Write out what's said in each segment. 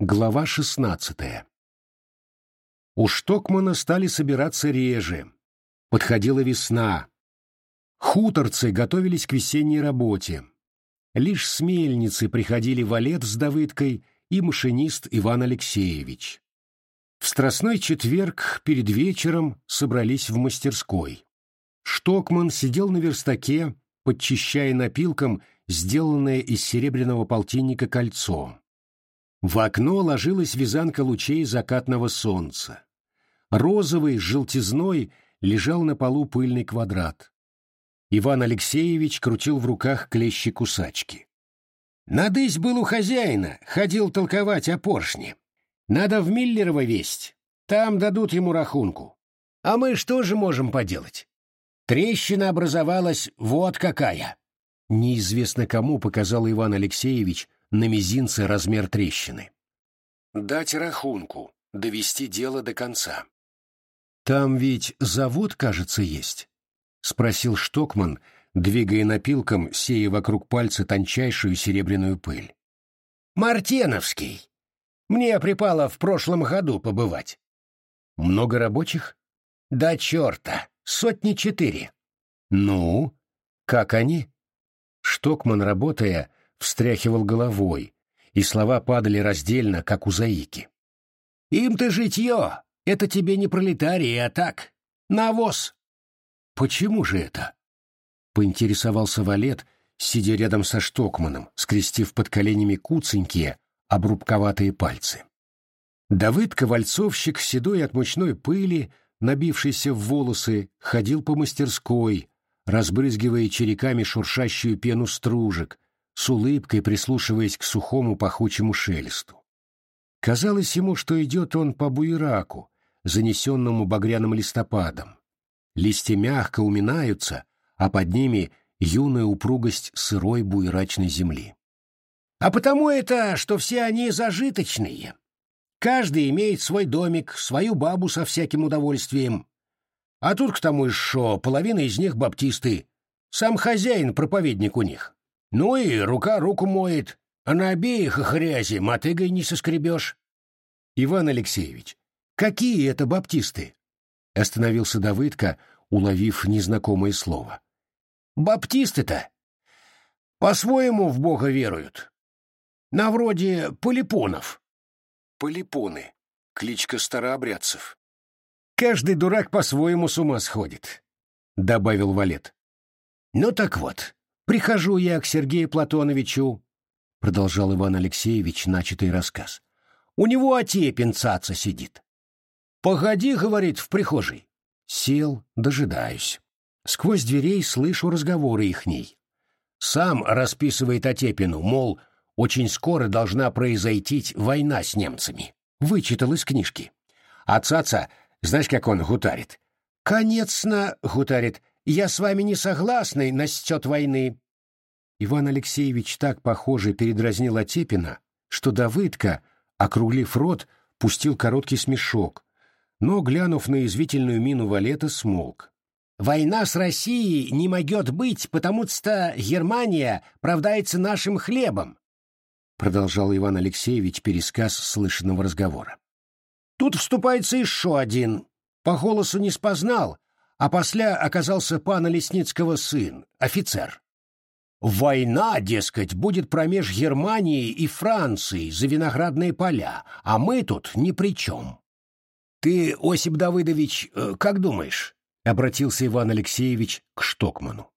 Глава шестнадцатая. У Штокмана стали собираться реже. Подходила весна. Хуторцы готовились к весенней работе. Лишь с мельницы приходили валет с Давыдкой и машинист Иван Алексеевич. В страстной четверг перед вечером собрались в мастерской. Штокман сидел на верстаке, подчищая напилком сделанное из серебряного полтинника кольцо. В окно ложилась вязанка лучей закатного солнца. Розовый с желтизной лежал на полу пыльный квадрат. Иван Алексеевич крутил в руках клещи-кусачки. «Надысь был у хозяина, ходил толковать о поршне. Надо в Миллерово весть, там дадут ему рахунку. А мы что же можем поделать? Трещина образовалась вот какая!» Неизвестно кому показал Иван Алексеевич на мизинце размер трещины. Дать рахунку, довести дело до конца. «Там ведь завод, кажется, есть?» — спросил Штокман, двигая напилком, сея вокруг пальца тончайшую серебряную пыль. «Мартеновский! Мне припало в прошлом году побывать». «Много рабочих?» «Да черта! Сотни четыре». «Ну, как они?» Штокман, работая, встряхивал головой, и слова падали раздельно, как у заики. «Им-то житье! Это тебе не пролетарии, а так, навоз!» «Почему же это?» — поинтересовался Валет, сидя рядом со Штокманом, скрестив под коленями куценькие, обрубковатые пальцы. Давыд Ковальцовщик, седой от мучной пыли, набившийся в волосы, ходил по мастерской, разбрызгивая череками шуршащую пену стружек, с улыбкой прислушиваясь к сухому пахучему шелесту. Казалось ему, что идет он по буераку, занесенному багряным листопадом. Листья мягко уминаются, а под ними юная упругость сырой буерачной земли. А потому это, что все они зажиточные. Каждый имеет свой домик, свою бабу со всяким удовольствием. А тут к тому еще половина из них баптисты. Сам хозяин проповедник у них. Ну и рука руку моет, а на обеих их грязи мотыгой не соскребешь. Иван Алексеевич, какие это баптисты? Остановился Давыдка, уловив незнакомое слово. Баптисты-то по-своему в Бога веруют. На вроде полипонов. Полипоны. Кличка старообрядцев. Каждый дурак по-своему с ума сходит, — добавил Валет. Ну так вот, Прихожу я к Сергею Платоновичу, — продолжал Иван Алексеевич начатый рассказ. У него отепин цаца сидит. «Погоди», — говорит, — в прихожей. Сел, дожидаюсь. Сквозь дверей слышу разговоры ихней. Сам расписывает Отепину, мол, очень скоро должна произойти война с немцами. Вычитал из книжки. А цаца, знаешь, как он гутарит? «Конец-на», — гутарит, я с вами не согласный насчет войны. Иван Алексеевич так похоже передразнил Отепина, что Давыдка, округлив рот, пустил короткий смешок, но, глянув на извительную мину Валета, смолк. «Война с Россией не могет быть, потому-что Германия правдается нашим хлебом», продолжал Иван Алексеевич пересказ слышанного разговора. «Тут вступается еще один. По голосу не спознал, а после оказался пана Лесницкого сын, офицер. Война, дескать, будет промеж Германией и Францией за виноградные поля, а мы тут ни при чем. Ты, Осип Давыдович, э, как думаешь? — обратился Иван Алексеевич к Штокману.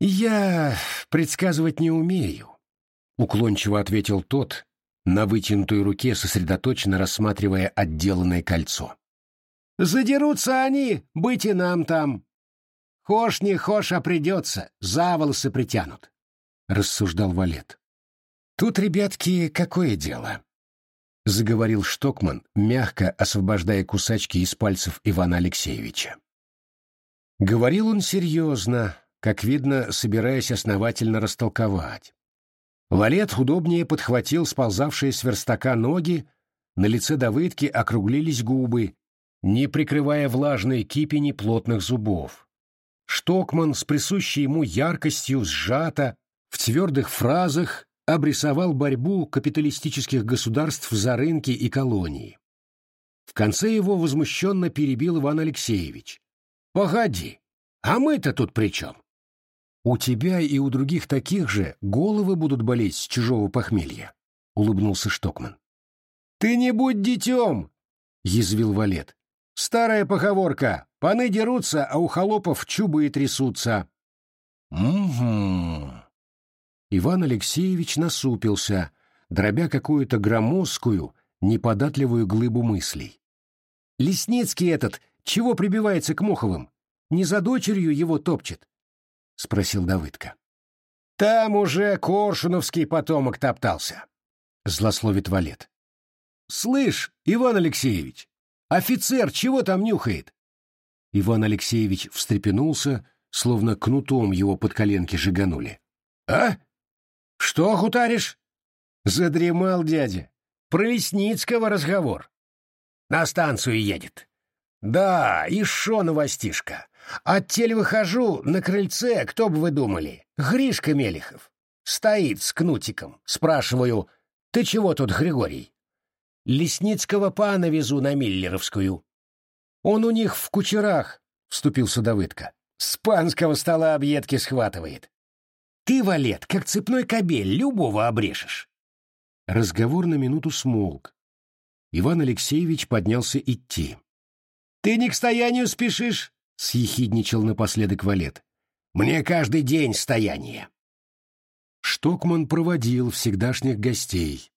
«Я предсказывать не умею», — уклончиво ответил тот, на вытянутой руке сосредоточенно рассматривая отделанное кольцо. Задерутся они, быть и нам там. Хошь не хошь, а придется, за волосы притянут, — рассуждал Валет. Тут, ребятки, какое дело? — заговорил Штокман, мягко освобождая кусачки из пальцев Ивана Алексеевича. Говорил он серьезно, как видно, собираясь основательно растолковать. Валет удобнее подхватил сползавшие с верстака ноги, на лице Давыдки округлились губы, не прикрывая влажной кипени плотных зубов. Штокман с присущей ему яркостью сжато, в твердых фразах обрисовал борьбу капиталистических государств за рынки и колонии. В конце его возмущенно перебил Иван Алексеевич. «Погоди, а мы-то тут при чем?» «У тебя и у других таких же головы будут болеть с чужого похмелья», — улыбнулся Штокман. «Ты не будь детем!» — язвил Валет. «Старая поговорка. Паны дерутся, а у холопов чубы и трясутся». «Угу». Иван Алексеевич насупился, дробя какую-то громоздкую, неподатливую глыбу мыслей. «Лесницкий этот, чего прибивается к Моховым? Не за дочерью его топчет?» — спросил Давыдка. «Там уже коршуновский потомок топтался», — злословит Валет. «Слышь, Иван Алексеевич, офицер чего там нюхает?» Иван Алексеевич встрепенулся, словно кнутом его под коленки жиганули. «А? Что хутаришь?» Задремал дядя. Про Лесницкого разговор. На станцию едет. Да, и шо новостишка. От тель выхожу, на крыльце, кто бы вы думали? Гришка Мелехов. Стоит с кнутиком. Спрашиваю, ты чего тут, Григорий? Лесницкого пана везу на Миллеровскую. Он у них в кучерах, вступился Давыдка. С панского стола объедки схватывает. Ты, Валет, как цепной кобель, любого обрешешь. Разговор на минуту смолк. Иван Алексеевич поднялся идти. «Ты не к стоянию спешишь?» — съехидничал напоследок Валет. «Мне каждый день стояние». Штокман проводил всегдашних гостей.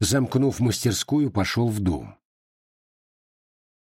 Замкнув мастерскую, пошел в дом.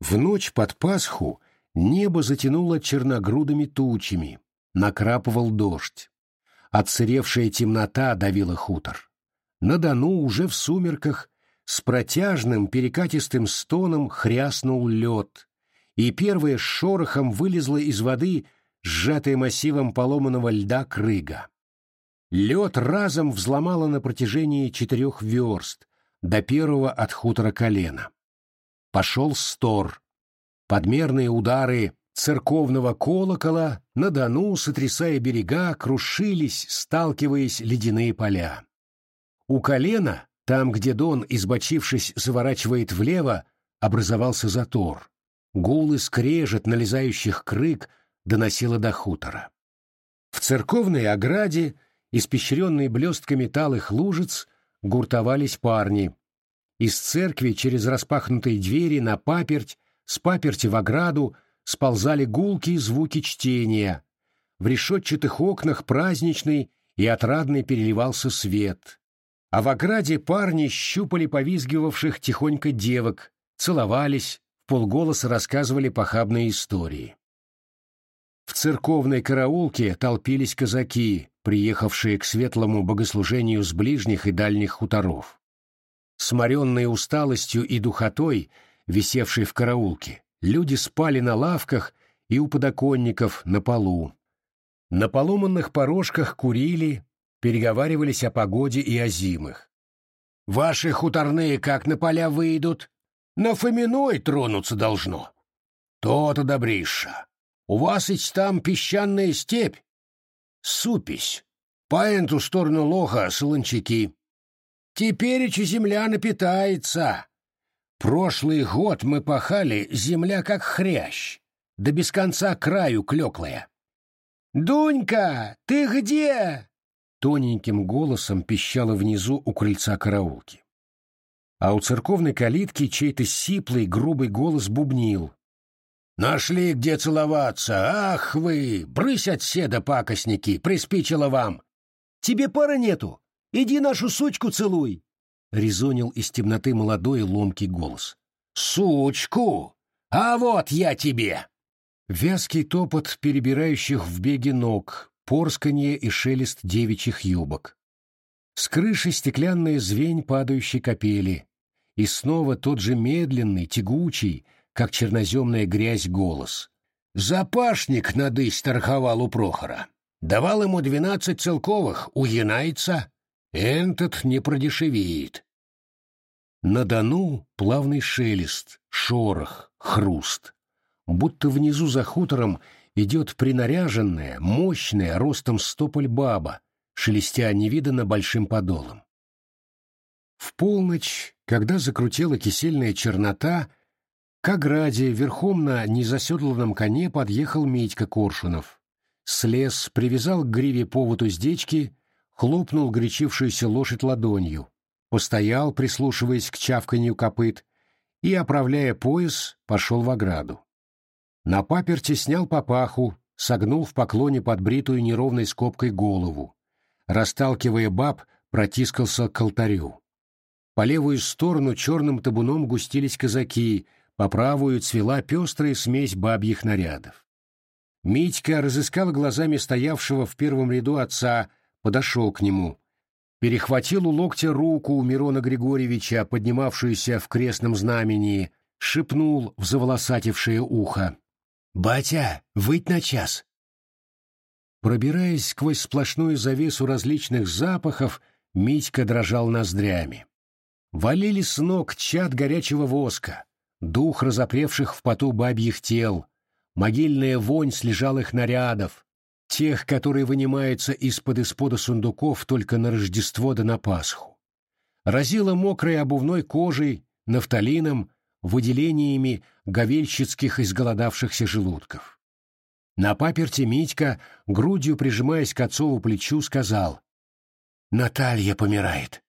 В ночь под Пасху небо затянуло черногрудыми тучами, накрапывал дождь. Отсыревшая темнота давила хутор. На Дону уже в сумерках с протяжным перекатистым стоном хряснул лед, и первое с шорохом вылезла из воды сжатая массивом поломанного льда крыга. Лед разом взломало на протяжении четырех верст, до первого от хутора колена. Пошел стор. Подмерные удары церковного колокола на Дону, сотрясая берега, крушились, сталкиваясь ледяные поля. У колена, там, где Дон, избочившись, заворачивает влево, образовался затор. Гул и скрежет налезающих крык доносило до хутора. В церковной ограде, испещренной блестками талых лужиц, гуртовались парни. Из церкви через распахнутые двери на паперть, с паперти в ограду сползали гулкие звуки чтения. В решетчатых окнах праздничный и отрадный переливался свет а в ограде парни щупали повизгивавших тихонько девок, целовались, в полголоса рассказывали похабные истории. В церковной караулке толпились казаки, приехавшие к светлому богослужению с ближних и дальних хуторов. Сморенные усталостью и духотой, висевшей в караулке, люди спали на лавках и у подоконников на полу. На поломанных порожках курили, переговаривались о погоде и о зимах. «Ваши хуторные как на поля выйдут? На Фоминой тронуться должно. То-то добриша. У вас ведь там песчаная степь. Супись. По эту сторону лоха солончаки. Теперь земля напитается. Прошлый год мы пахали, земля как хрящ, да без конца краю клеклая. «Дунька, ты где?» тоненьким голосом пищала внизу у крыльца караулки. А у церковной калитки чей-то сиплый, грубый голос бубнил. «Нашли, где целоваться! Ах вы! Брысь от седа, пакостники! Приспичило вам!» «Тебе пара нету! Иди нашу сучку целуй!» — резонил из темноты молодой ломкий голос. «Сучку! А вот я тебе!» Вязкий топот перебирающих в беге ног, порсканье и шелест девичьих юбок. С крыши стеклянная звень падающей капели, и снова тот же медленный, тягучий, как черноземная грязь, голос. «Запашник надысь торговал у Прохора. Давал ему двенадцать целковых, уянается. Этот не продешевеет». На Дону плавный шелест, шорох, хруст. Будто внизу за хутором идет принаряженная, мощная, ростом стополь баба, шелестя невиданно большим подолом. В полночь, когда закрутила кисельная чернота, к ограде верхом на незаседланном коне подъехал Митька Коршунов. Слез, привязал к гриве повод уздечки, хлопнул гречившуюся лошадь ладонью, постоял, прислушиваясь к чавканью копыт, и, оправляя пояс, пошел в ограду. На паперте снял папаху, согнул в поклоне под бритую неровной скобкой голову. Расталкивая баб, протискался к алтарю. По левую сторону черным табуном густились казаки, по правую цвела пестрая смесь бабьих нарядов. Митька разыскал глазами стоявшего в первом ряду отца, подошел к нему. Перехватил у локтя руку Мирона Григорьевича, поднимавшуюся в крестном знамени, шепнул в заволосатившее ухо. «Батя, выть на час!» Пробираясь сквозь сплошную завесу различных запахов, Митька дрожал ноздрями. Валили с ног чад горячего воска, дух разопревших в поту бабьих тел, могильная вонь слежалых нарядов, тех, которые вынимаются из-под испода сундуков только на Рождество да на Пасху. Разило мокрой обувной кожей, нафталином, выделениями говельщицких изголодавшихся желудков. На паперте Митька, грудью прижимаясь к отцову плечу, сказал «Наталья помирает».